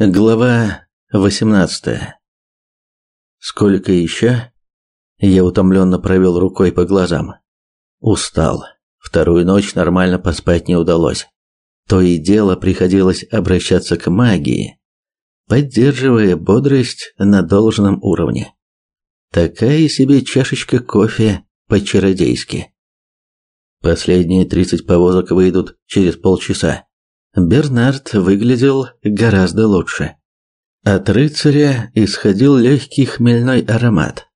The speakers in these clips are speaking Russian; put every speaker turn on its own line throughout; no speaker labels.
Глава 18. Сколько еще? Я утомленно провел рукой по глазам. Устал. Вторую ночь нормально поспать не удалось. То и дело приходилось обращаться к магии, поддерживая бодрость на должном уровне. Такая себе чашечка кофе по-чародейски. Последние 30 повозок выйдут через полчаса. Бернард выглядел гораздо лучше. От рыцаря исходил легкий хмельной аромат.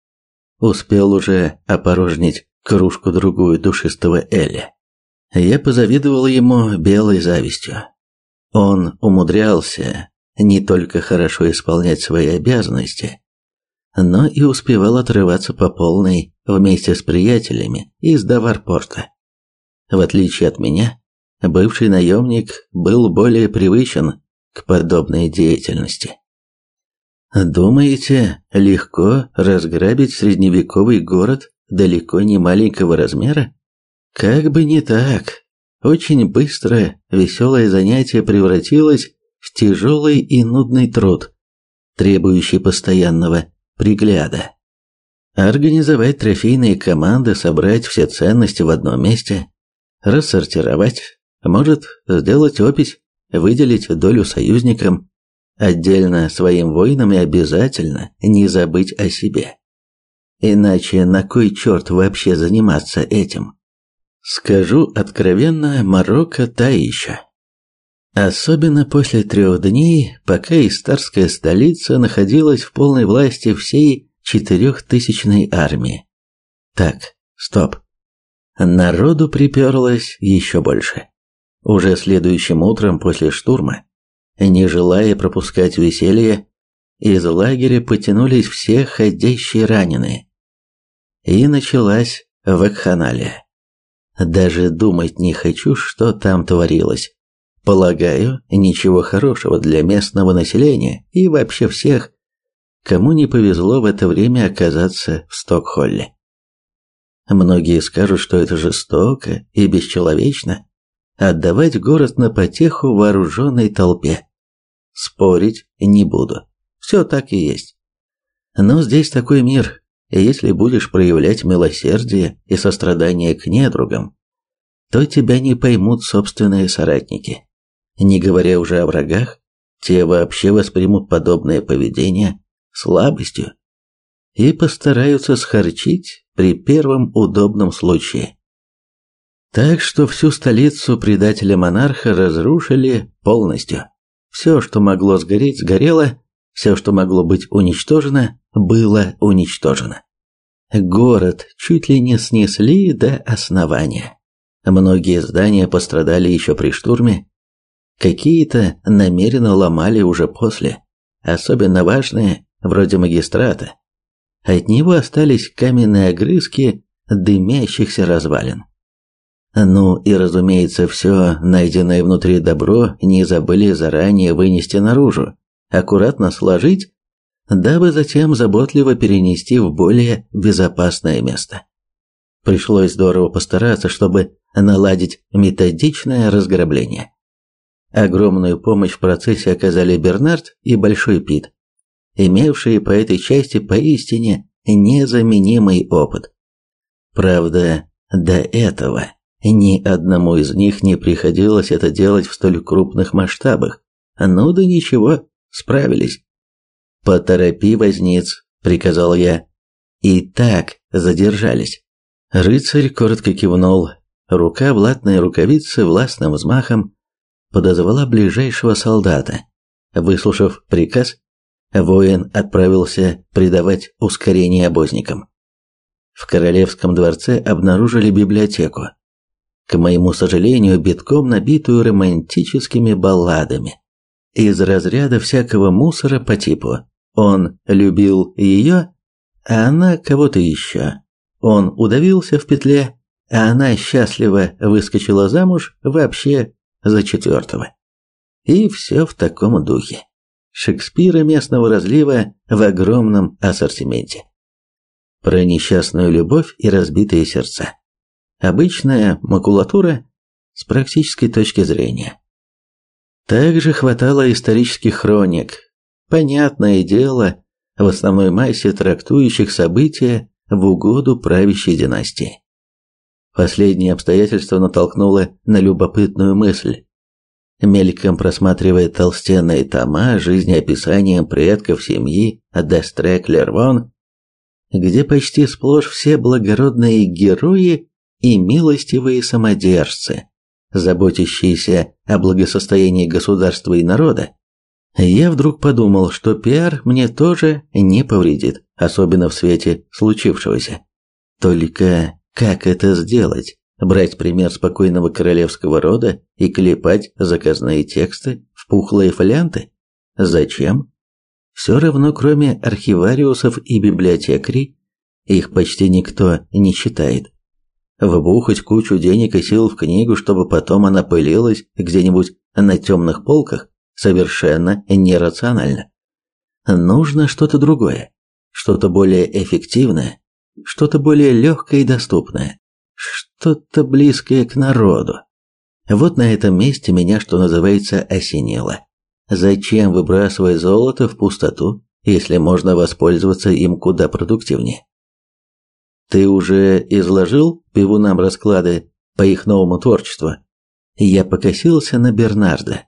Успел уже опорожнить кружку-другую душистого Эля. Я позавидовал ему белой завистью. Он умудрялся не только хорошо исполнять свои обязанности, но и успевал отрываться по полной вместе с приятелями из Даварпорта. В отличие от меня, бывший наемник был более привычен к подобной деятельности. Думаете, легко разграбить средневековый город далеко не маленького размера? Как бы не так. Очень быстро веселое занятие превратилось в тяжелый и нудный труд, требующий постоянного пригляда. Организовать трофейные команды, собрать все ценности в одном месте, рассортировать, может сделать опись, выделить долю союзникам, отдельно своим воинам и обязательно не забыть о себе. Иначе на кой черт вообще заниматься этим? Скажу откровенно, Марокко та еще. Особенно после трех дней, пока истарская столица находилась в полной власти всей четырехтысячной армии. Так, стоп. Народу приперлось еще больше. Уже следующим утром после штурма, не желая пропускать веселье, из лагеря потянулись все ходящие раненые. И началась вакханалия. Даже думать не хочу, что там творилось. Полагаю, ничего хорошего для местного населения и вообще всех, кому не повезло в это время оказаться в Стокхолле. Многие скажут, что это жестоко и бесчеловечно, отдавать город на потеху вооруженной толпе. Спорить не буду. Все так и есть. Но здесь такой мир, и если будешь проявлять милосердие и сострадание к недругам, то тебя не поймут собственные соратники. Не говоря уже о врагах, те вообще воспримут подобное поведение слабостью и постараются схорчить при первом удобном случае. Так что всю столицу предателя монарха разрушили полностью. Все, что могло сгореть, сгорело, все, что могло быть уничтожено, было уничтожено. Город чуть ли не снесли до основания. Многие здания пострадали еще при штурме, какие-то намеренно ломали уже после, особенно важные, вроде магистрата. От него остались каменные огрызки дымящихся развалин. Ну и, разумеется, все найденное внутри добро не забыли заранее вынести наружу, аккуратно сложить, дабы затем заботливо перенести в более безопасное место. Пришлось здорово постараться, чтобы наладить методичное разграбление. Огромную помощь в процессе оказали Бернард и Большой Пит, имевшие по этой части поистине незаменимый опыт. Правда, до этого ни одному из них не приходилось это делать в столь крупных масштабах. Ну да ничего, справились. «Поторопи, возниц», — приказал я. И так задержались. Рыцарь коротко кивнул. Рука в латной рукавице властным взмахом подозвала ближайшего солдата. Выслушав приказ, воин отправился придавать ускорение обозникам. В королевском дворце обнаружили библиотеку к моему сожалению, битком набитую романтическими балладами. Из разряда всякого мусора по типу «он любил ее, а она кого-то еще». Он удавился в петле, а она счастливо выскочила замуж вообще за четвертого. И все в таком духе. Шекспира местного разлива в огромном ассортименте. Про несчастную любовь и разбитые сердца. Обычная макулатура с практической точки зрения. Также хватало исторических хроник. Понятное дело, в основной массе трактующих события в угоду правящей династии. Последнее обстоятельство натолкнуло на любопытную мысль. Мельком просматривая толстенные тома жизнеописанием предков семьи Дестрек-Лервон, где почти сплошь все благородные герои и милостивые самодержцы, заботящиеся о благосостоянии государства и народа, я вдруг подумал, что пиар мне тоже не повредит, особенно в свете случившегося. Только как это сделать? Брать пример спокойного королевского рода и клепать заказные тексты в пухлые фолианты? Зачем? Все равно, кроме архивариусов и библиотекарей, их почти никто не читает. Вбухать кучу денег и сил в книгу, чтобы потом она пылилась где-нибудь на темных полках, совершенно нерационально. Нужно что-то другое, что-то более эффективное, что-то более легкое и доступное, что-то близкое к народу. Вот на этом месте меня, что называется, осенило. Зачем выбрасывать золото в пустоту, если можно воспользоваться им куда продуктивнее? Ты уже изложил пивунам расклады по их новому творчеству? Я покосился на Бернарда.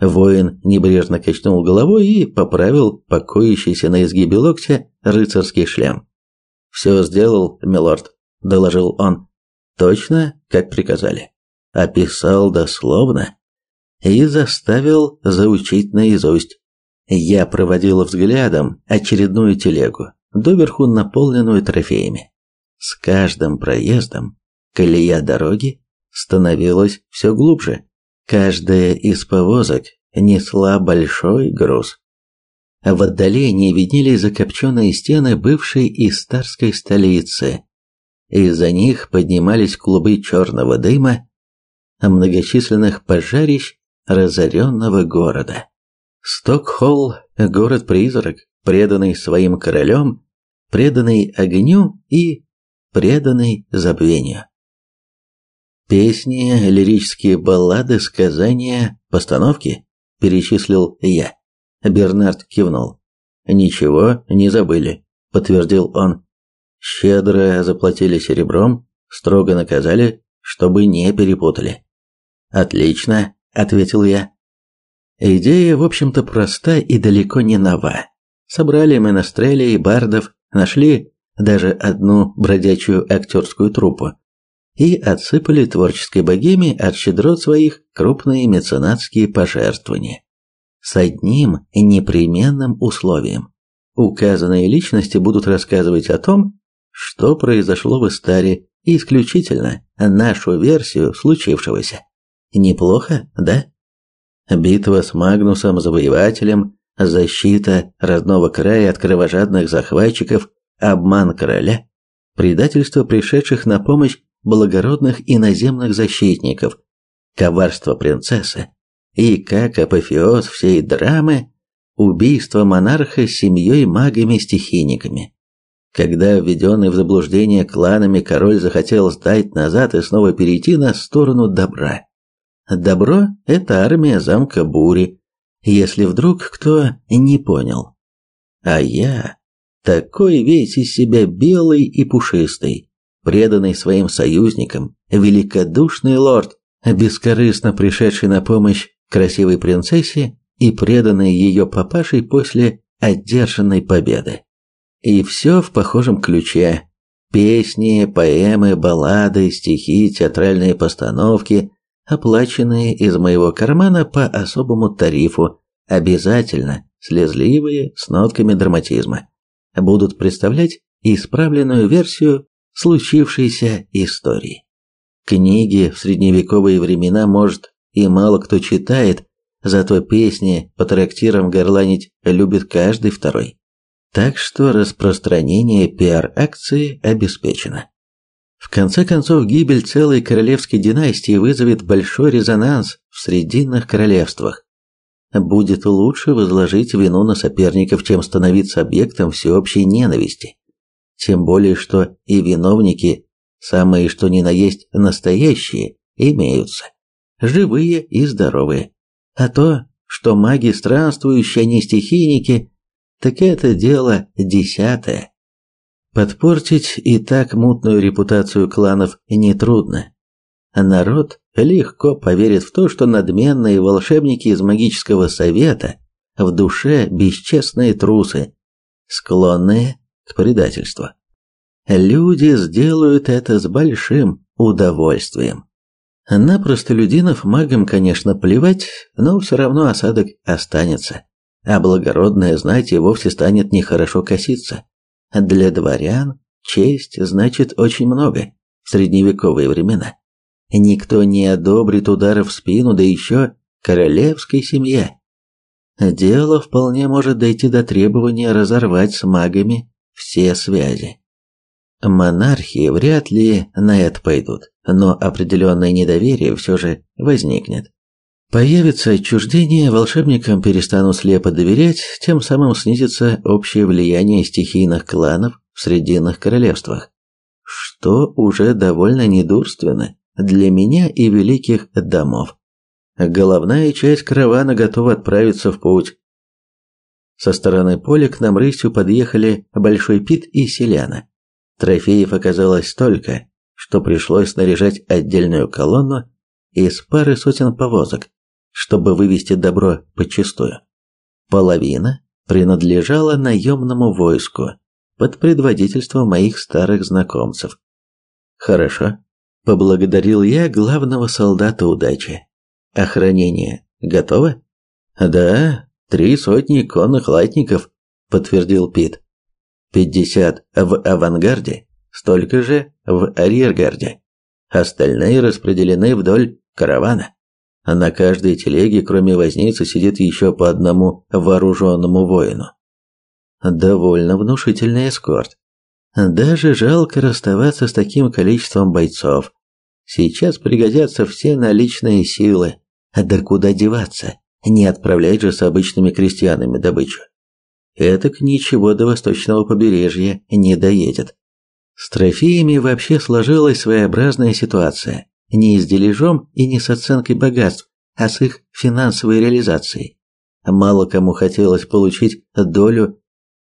Воин небрежно качнул головой и поправил покоящийся на изгибе локтя рыцарский шлем. «Все сделал, милорд», — доложил он. «Точно, как приказали. Описал дословно и заставил заучить наизусть. Я проводил взглядом очередную телегу, доверху наполненную трофеями. С каждым проездом колея дороги становилась все глубже. Каждая из повозок несла большой груз. В отдалении виднелись закопченные стены бывшей истарской столицы. Из-за них поднимались клубы черного дыма многочисленных пожарищ разоренного города. Стокхолл – город-призрак, преданный своим королем, преданный огню и преданный забвению. Песни, лирические баллады, сказания, постановки перечислил я. Бернард кивнул. Ничего не забыли, подтвердил он. Щедро заплатили серебром, строго наказали, чтобы не перепутали. Отлично, ответил я. Идея, в общем-то, проста и далеко не нова. Собрали менестрелей и бардов, нашли даже одну бродячую актерскую труппу, и отсыпали творческой богеме от щедрот своих крупные меценатские пожертвования. С одним непременным условием. Указанные личности будут рассказывать о том, что произошло в Истаре, исключительно нашу версию случившегося. Неплохо, да? Битва с Магнусом Завоевателем, защита родного края от кровожадных захватчиков, обман короля, предательство пришедших на помощь благородных иноземных защитников, коварство принцессы и, как апофеоз всей драмы, убийство монарха с семьей магами-стихийниками. Когда введенный в заблуждение кланами король захотел сдать назад и снова перейти на сторону добра. Добро – это армия замка Бури, если вдруг кто не понял. А я такой весь из себя белый и пушистый, преданный своим союзникам, великодушный лорд, бескорыстно пришедший на помощь красивой принцессе и преданный ее папашей после одержанной победы. И все в похожем ключе. Песни, поэмы, баллады, стихи, театральные постановки, оплаченные из моего кармана по особому тарифу, обязательно слезливые, с нотками драматизма, будут представлять исправленную версию случившейся истории. Книги в средневековые времена, может, и мало кто читает, зато песни по трактирам горланить любит каждый второй. Так что распространение пиар-акции обеспечено. В конце концов, гибель целой королевской династии вызовет большой резонанс в срединных королевствах. Будет лучше возложить вину на соперников, чем становиться объектом всеобщей ненависти. Тем более, что и виновники, самые что ни на есть настоящие, имеются. Живые и здоровые. А то что маги странствующие, а не стихийники, так это дело десятое. Подпортить и так мутную репутацию кланов нетрудно. Народ легко поверит в то, что надменные волшебники из магического совета в душе бесчестные трусы, склонные к предательству. Люди сделают это с большим удовольствием. На простолюдинов магам, конечно, плевать, но все равно осадок останется, а благородная знать и вовсе станет нехорошо коситься. Для дворян честь значит очень много в средневековые времена. Никто не одобрит ударов в спину, да еще королевской семье. Дело вполне может дойти до требования разорвать с магами все связи. Монархии вряд ли на это пойдут, но определенное недоверие все же возникнет. Появится отчуждение, волшебникам перестанут слепо доверять, тем самым снизится общее влияние стихийных кланов в Срединных королевствах, что уже довольно недурственно для меня и великих домов. Головная часть каравана готова отправиться в путь. Со стороны поля к нам рысью подъехали Большой Пит и Селяна. Трофеев оказалось столько, что пришлось снаряжать отдельную колонну из пары сотен повозок, чтобы вывести добро подчистую. Половина принадлежала наемному войску под предводительством моих старых знакомцев. Хорошо, поблагодарил я главного солдата удачи. Охранение готово? Да, три сотни конных латников, подтвердил Пит. 50 в авангарде, столько же в арьергарде. Остальные распределены вдоль каравана. На каждой телеге, кроме возницы, сидит еще по одному вооруженному воину. Довольно внушительный эскорт. Даже жалко расставаться с таким количеством бойцов. Сейчас пригодятся все наличные силы. Да куда деваться? Не отправлять же с обычными крестьянами добычу. Этак ничего до восточного побережья не доедет. С трофеями вообще сложилась своеобразная ситуация. Не с дележом и не с оценкой богатств, а с их финансовой реализацией. Мало кому хотелось получить долю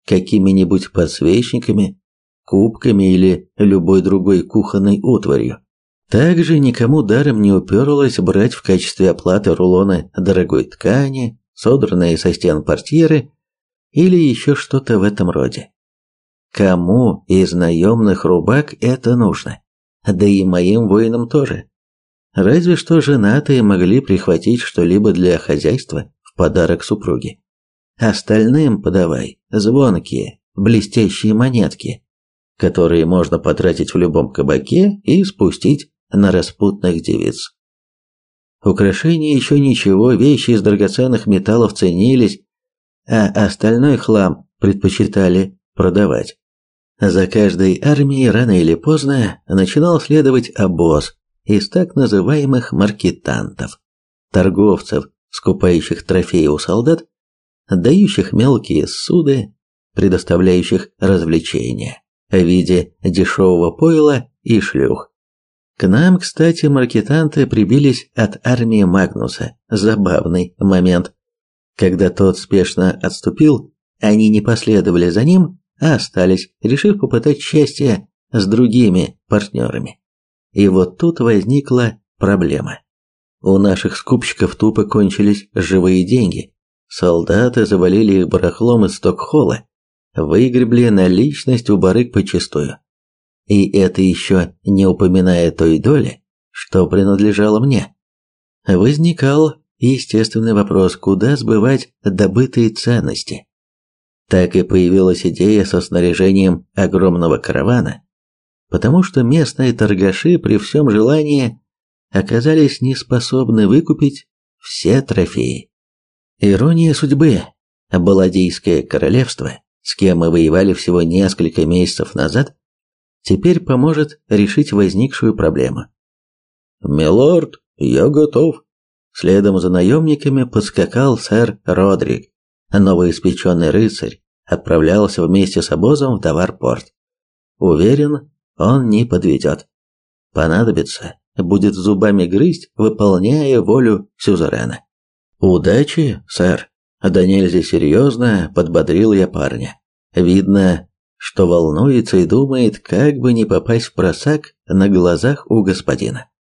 какими-нибудь подсвечниками, кубками или любой другой кухонной утварью. Также никому даром не уперлось брать в качестве оплаты рулоны дорогой ткани, содранные со стен портьеры или еще что-то в этом роде. Кому из наемных рубак это нужно? Да и моим воинам тоже. Разве что женатые могли прихватить что-либо для хозяйства в подарок супруге. Остальным подавай звонкие, блестящие монетки, которые можно потратить в любом кабаке и спустить на распутных девиц. Украшения еще ничего, вещи из драгоценных металлов ценились, а остальной хлам предпочитали продавать. За каждой армией рано или поздно начинал следовать обоз из так называемых маркетантов, торговцев, скупающих трофеи у солдат, дающих мелкие суды, предоставляющих развлечения в виде дешевого пойла и шлюх. К нам, кстати, маркетанты прибились от армии Магнуса. Забавный момент. Когда тот спешно отступил, они не последовали за ним, а остались, решив попытать счастье с другими партнерами. И вот тут возникла проблема. У наших скупщиков тупо кончились живые деньги. Солдаты завалили их барахлом из Стокхолла, выгребли наличность у барыг почистую. И это еще не упоминая той доли, что принадлежало мне. Возникал естественный вопрос, куда сбывать добытые ценности. Так и появилась идея со снаряжением огромного каравана, потому что местные торгаши при всем желании оказались не способны выкупить все трофеи. Ирония судьбы. Баладийское королевство, с кем мы воевали всего несколько месяцев назад, теперь поможет решить возникшую проблему. «Милорд, я готов», Следом за наемниками подскакал сэр Родрик. Новоиспеченный рыцарь отправлялся вместе с обозом в товарпорт. Уверен, он не подведет. Понадобится, будет зубами грызть, выполняя волю сюзерена. Удачи, сэр. Да нельзя серьезно, подбодрил я парня. Видно, что волнуется и думает, как бы не попасть в просак на глазах у господина.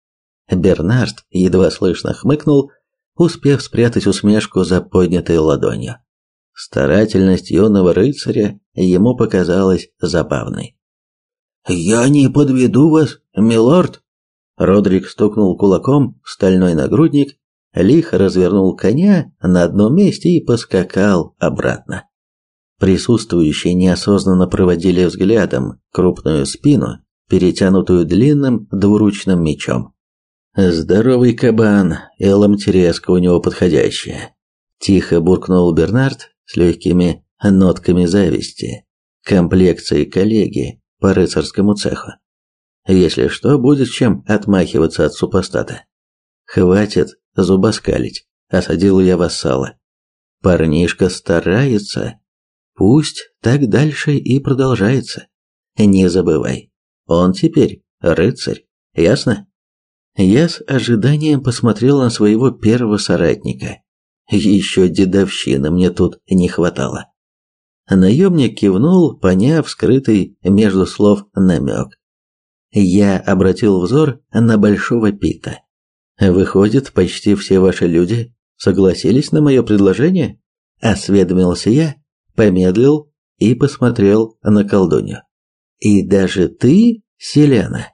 Бернард едва слышно хмыкнул, успев спрятать усмешку за поднятой ладонью. Старательность юного рыцаря ему показалась забавной. «Я не подведу вас, милорд!» Родрик стукнул кулаком в стальной нагрудник, лихо развернул коня на одном месте и поскакал обратно. Присутствующие неосознанно проводили взглядом крупную спину, перетянутую длинным двуручным мечом. Здоровый кабан, и ломтереска у него подходящая. Тихо буркнул Бернард с легкими нотками зависти. Комплекции коллеги по рыцарскому цеху. Если что, будет чем отмахиваться от супостата. Хватит зубоскалить, осадил я вассала. Парнишка старается. Пусть так дальше и продолжается. Не забывай, он теперь рыцарь, ясно? Я с ожиданием посмотрел на своего первого соратника. Еще дедовщины мне тут не хватало. Наемник кивнул, поняв скрытый между слов намек. Я обратил взор на Большого Пита. «Выходит, почти все ваши люди согласились на мое предложение?» Осведомился я, помедлил и посмотрел на колдунью. «И даже ты, Селена?»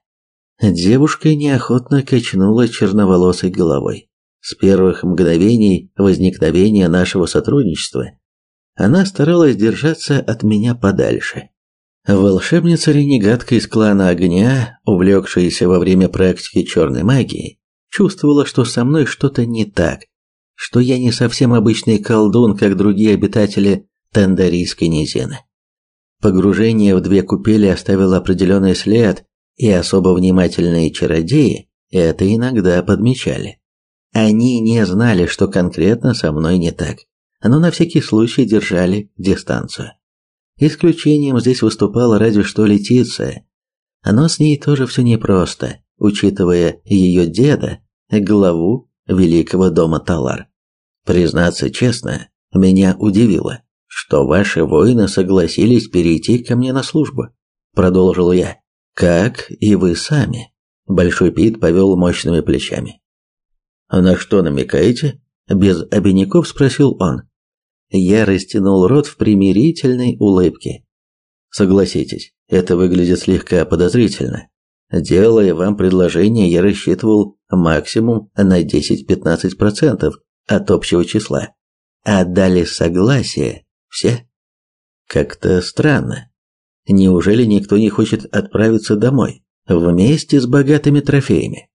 Девушка неохотно качнула черноволосой головой. С первых мгновений возникновения нашего сотрудничества она старалась держаться от меня подальше. Волшебница-ренегатка из клана Огня, увлекшаяся во время практики черной магии, чувствовала, что со мной что-то не так, что я не совсем обычный колдун, как другие обитатели Тандарийской низины. Погружение в две купели оставило определенный след, и особо внимательные чародеи это иногда подмечали. Они не знали, что конкретно со мной не так, но на всякий случай держали дистанцию. Исключением здесь выступала разве что Летиция, но с ней тоже все непросто, учитывая ее деда, главу великого дома Талар. Признаться честно, меня удивило, что ваши воины согласились перейти ко мне на службу, продолжил я. Как и вы сами. Большой Пит повел мощными плечами. «А на что намекаете? Без обиняков спросил он. Я растянул рот в примирительной улыбке. Согласитесь, это выглядит слегка подозрительно. Делая вам предложение, я рассчитывал максимум на 10-15% от общего числа. А дали согласие все. Как-то странно. Неужели никто не хочет отправиться домой вместе с богатыми трофеями?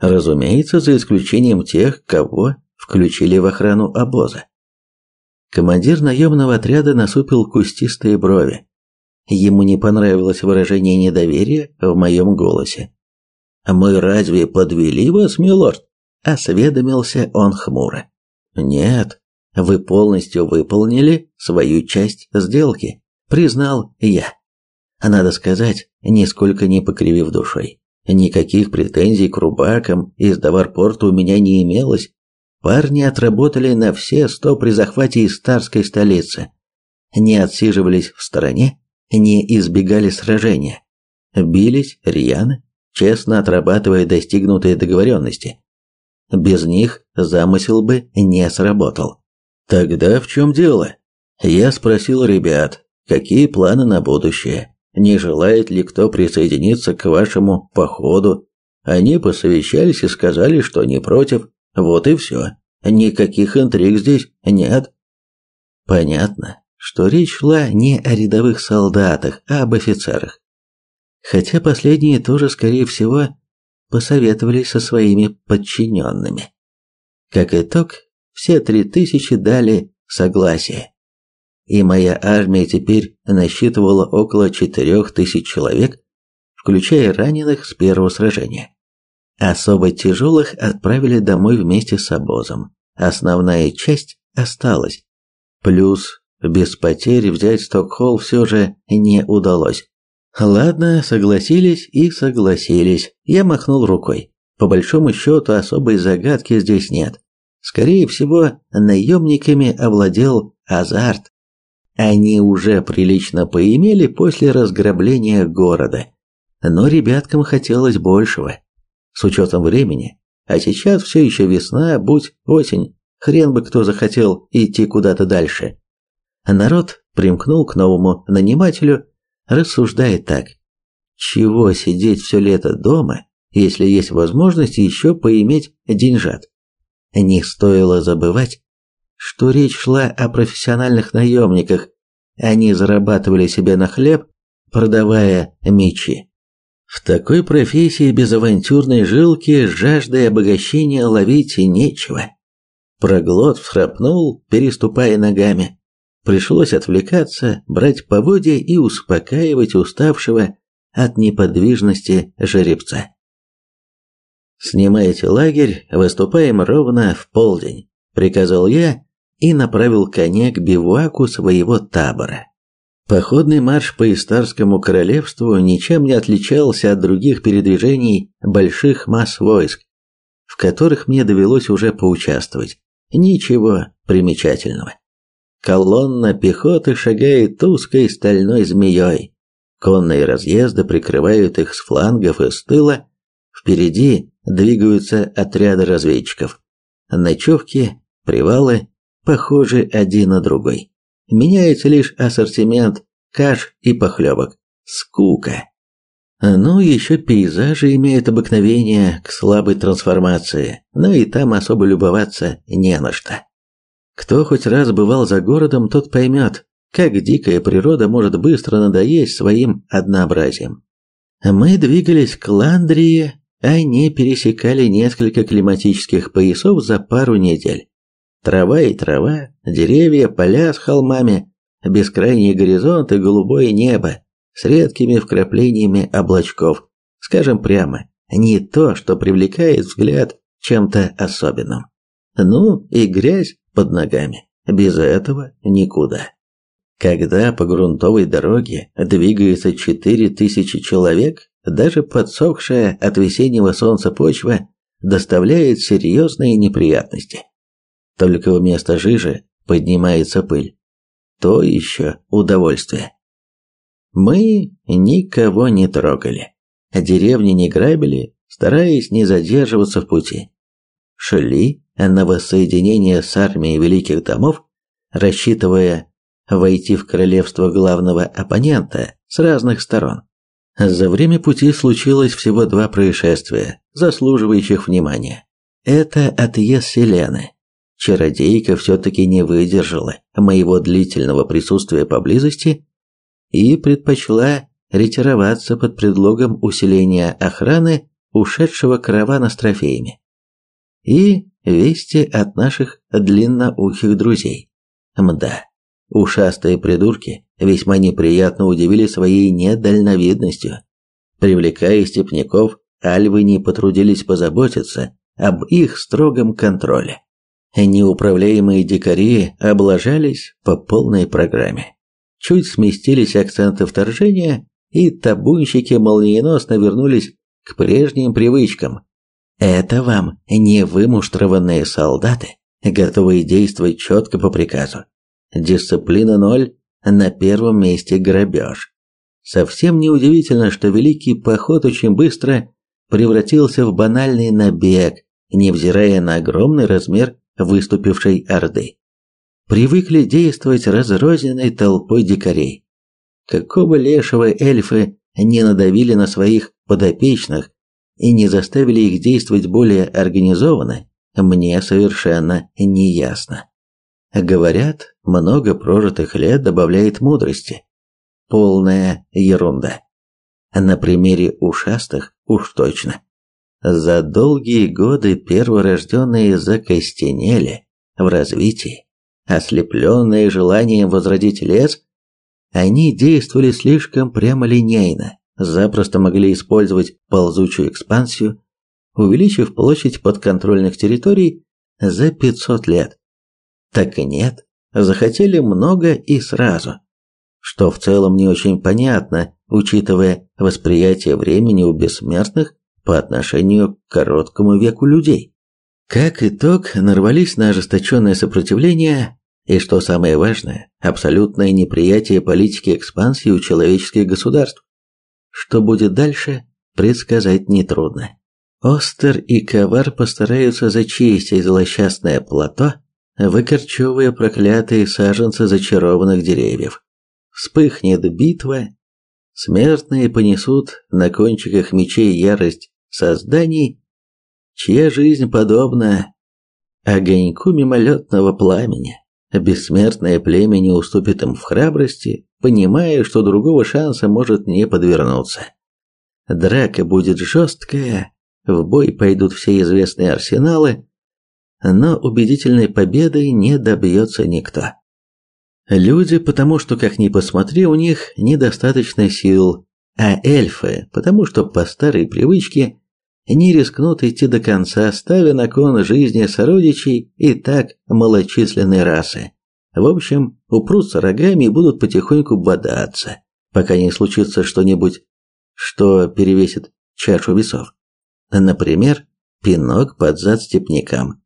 Разумеется, за исключением тех, кого включили в охрану обоза. Командир наемного отряда насупил кустистые брови. Ему не понравилось выражение недоверия в моем голосе. «Мы разве подвели вас, милорд?» – осведомился он хмуро. «Нет, вы полностью выполнили свою часть сделки», – признал я. Надо сказать, нисколько не покривив душой. Никаких претензий к рубакам из Даварпорта у меня не имелось, Парни отработали на все сто при захвате из Старской столицы. Не отсиживались в стороне, не избегали сражения. Бились рьяно, честно отрабатывая достигнутые договоренности. Без них замысел бы не сработал. Тогда в чем дело? Я спросил ребят, какие планы на будущее. Не желает ли кто присоединиться к вашему походу? Они посовещались и сказали, что не против. Вот и все. Никаких интриг здесь нет. Понятно, что речь шла не о рядовых солдатах, а об офицерах. Хотя последние тоже, скорее всего, посоветовались со своими подчиненными. Как итог, все три тысячи дали согласие. И моя армия теперь насчитывала около четырех тысяч человек, включая раненых с первого сражения. Особо тяжелых отправили домой вместе с обозом. Основная часть осталась. Плюс без потерь взять Стокхолл все же не удалось. Ладно, согласились и согласились. Я махнул рукой. По большому счету особой загадки здесь нет. Скорее всего, наемниками овладел азарт. Они уже прилично поимели после разграбления города. Но ребяткам хотелось большего. С учетом времени. А сейчас все еще весна, будь осень. Хрен бы кто захотел идти куда-то дальше. Народ примкнул к новому нанимателю, рассуждает так. Чего сидеть все лето дома, если есть возможность еще поиметь деньжат? Не стоило забывать, что речь шла о профессиональных наемниках. Они зарабатывали себе на хлеб, продавая мечи. В такой профессии без авантюрной жилки жаждой обогащения ловить нечего. Проглот всхрапнул, переступая ногами. Пришлось отвлекаться, брать поводья и успокаивать уставшего от неподвижности жеребца. «Снимайте лагерь, выступаем ровно в полдень», – приказал я и направил коня к бивуаку своего табора. Походный марш по Истарскому королевству ничем не отличался от других передвижений больших масс войск, в которых мне довелось уже поучаствовать. Ничего примечательного. Колонна пехоты шагает узкой стальной змеей. Конные разъезды прикрывают их с флангов и с тыла. Впереди двигаются отряды разведчиков. Ночевки, привалы похожи один на другой. Меняется лишь ассортимент каш и похлебок. Скука. Ну, еще пейзажи имеют обыкновение к слабой трансформации, но и там особо любоваться не на что. Кто хоть раз бывал за городом, тот поймет, как дикая природа может быстро надоесть своим однообразием. Мы двигались к Ландрии, они пересекали несколько климатических поясов за пару недель. Трава и трава, деревья, поля с холмами, бескрайний горизонт и голубое небо с редкими вкраплениями облачков. Скажем прямо, не то, что привлекает взгляд чем-то особенным. Ну и грязь под ногами. Без этого никуда. Когда по грунтовой дороге двигается четыре тысячи человек, даже подсохшая от весеннего солнца почва доставляет серьезные неприятности. Только вместо жижи поднимается пыль. То еще удовольствие. Мы никого не трогали. Деревни не грабили, стараясь не задерживаться в пути. Шли на воссоединение с армией великих домов, рассчитывая войти в королевство главного оппонента с разных сторон. За время пути случилось всего два происшествия, заслуживающих внимания. Это отъезд Селены. Чародейка все-таки не выдержала моего длительного присутствия поблизости и предпочла ретироваться под предлогом усиления охраны ушедшего каравана с трофеями. И вести от наших длинноухих друзей. Мда. Ушастые придурки весьма неприятно удивили своей недальновидностью. Привлекая степняков, альвы не потрудились позаботиться об их строгом контроле. Неуправляемые дикари облажались по полной программе. Чуть сместились акценты вторжения, и табунщики молниеносно вернулись к прежним привычкам. Это вам не вымуштрованные солдаты, готовые действовать четко по приказу. Дисциплина ноль, на первом месте грабеж. Совсем неудивительно, что Великий Поход очень быстро превратился в банальный набег, невзирая на огромный размер выступившей орды. Привыкли действовать разрозненной толпой дикарей. Какого лешего эльфы не надавили на своих подопечных и не заставили их действовать более организованно, мне совершенно не ясно. Говорят, много прожитых лет добавляет мудрости. Полная ерунда. На примере ушастых уж точно. За долгие годы перворожденные закостенели в развитии, ослепленные желанием возродить лес, они действовали слишком прямолинейно, запросто могли использовать ползучую экспансию, увеличив площадь подконтрольных территорий за 500 лет. Так и нет, захотели много и сразу. Что в целом не очень понятно, учитывая восприятие времени у бессмертных по отношению к короткому веку людей. Как итог, нарвались на ожесточенное сопротивление и, что самое важное, абсолютное неприятие политики экспансии у человеческих государств. Что будет дальше, предсказать нетрудно. Остер и Ковар постараются зачистить злосчастное плато, выкорчевывая проклятые саженцы зачарованных деревьев. Вспыхнет битва, смертные понесут на кончиках мечей ярость созданий, чья жизнь подобна огоньку мимолетного пламени. Бессмертное племя не уступит им в храбрости, понимая, что другого шанса может не подвернуться. Драка будет жесткая, в бой пойдут все известные арсеналы, но убедительной победы не добьется никто. Люди, потому что, как ни посмотри, у них недостаточно сил, а эльфы, потому что по старой привычке не рискнут идти до конца, ставя на кон жизни сородичей и так малочисленной расы. В общем, упрутся рогами и будут потихоньку бодаться, пока не случится что-нибудь, что перевесит чашу весов. Например, пинок под зад степнякам,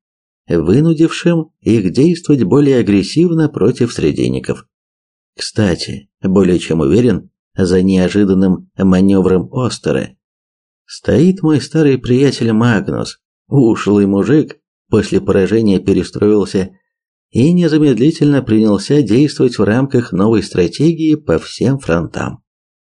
вынудившим их действовать более агрессивно против срединников. Кстати, более чем уверен, за неожиданным маневром Остера стоит мой старый приятель Магнус, ушлый мужик, после поражения перестроился и незамедлительно принялся действовать в рамках новой стратегии по всем фронтам.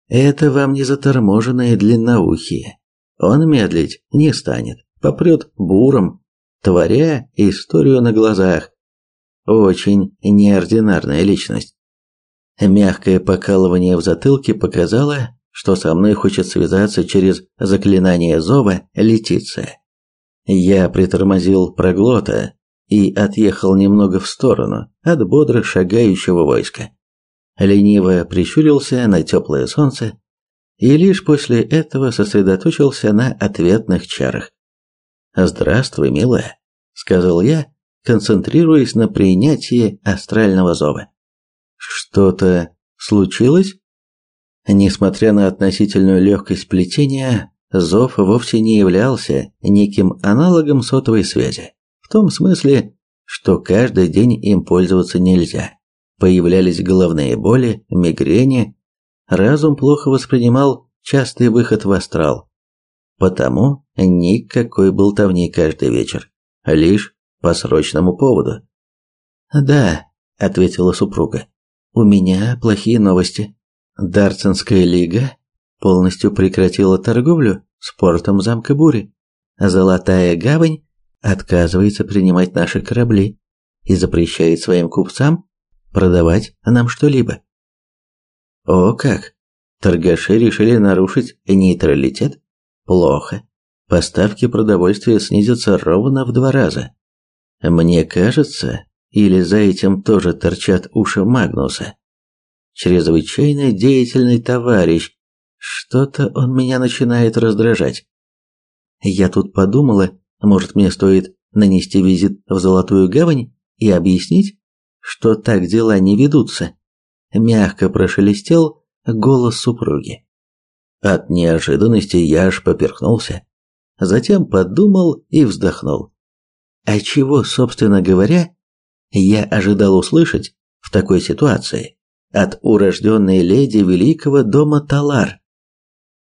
Это вам не заторможенные длинноухие. Он медлить не станет, попрет буром, творя историю на глазах. Очень неординарная личность. Мягкое покалывание в затылке показало, что со мной хочет связаться через заклинание зова Летиция. Я притормозил проглота и отъехал немного в сторону от бодро шагающего войска. Лениво прищурился на теплое солнце и лишь после этого сосредоточился на ответных чарах. «Здравствуй, милая», — сказал я, концентрируясь на принятии астрального зова. «Что-то случилось?» Несмотря на относительную легкость плетения, зов вовсе не являлся неким аналогом сотовой связи. В том смысле, что каждый день им пользоваться нельзя. Появлялись головные боли, мигрени, разум плохо воспринимал частый выход в астрал, Потому никакой болтовни каждый вечер, лишь по срочному поводу. «Да», — ответила супруга, — «у меня плохие новости. Дарцинская лига полностью прекратила торговлю с портом замка Бури. Золотая гавань отказывается принимать наши корабли и запрещает своим купцам продавать нам что-либо. О как! Торгаши решили нарушить нейтралитет? Плохо. Поставки продовольствия снизятся ровно в два раза. Мне кажется, или за этим тоже торчат уши Магнуса. Чрезвычайно деятельный товарищ. Что-то он меня начинает раздражать. Я тут подумала, может мне стоит нанести визит в Золотую Гавань и объяснить, что так дела не ведутся. Мягко прошелестел голос супруги. От неожиданности я аж поперхнулся. Затем подумал и вздохнул. А чего, собственно говоря, я ожидал услышать в такой ситуации от урожденной леди великого дома Талар?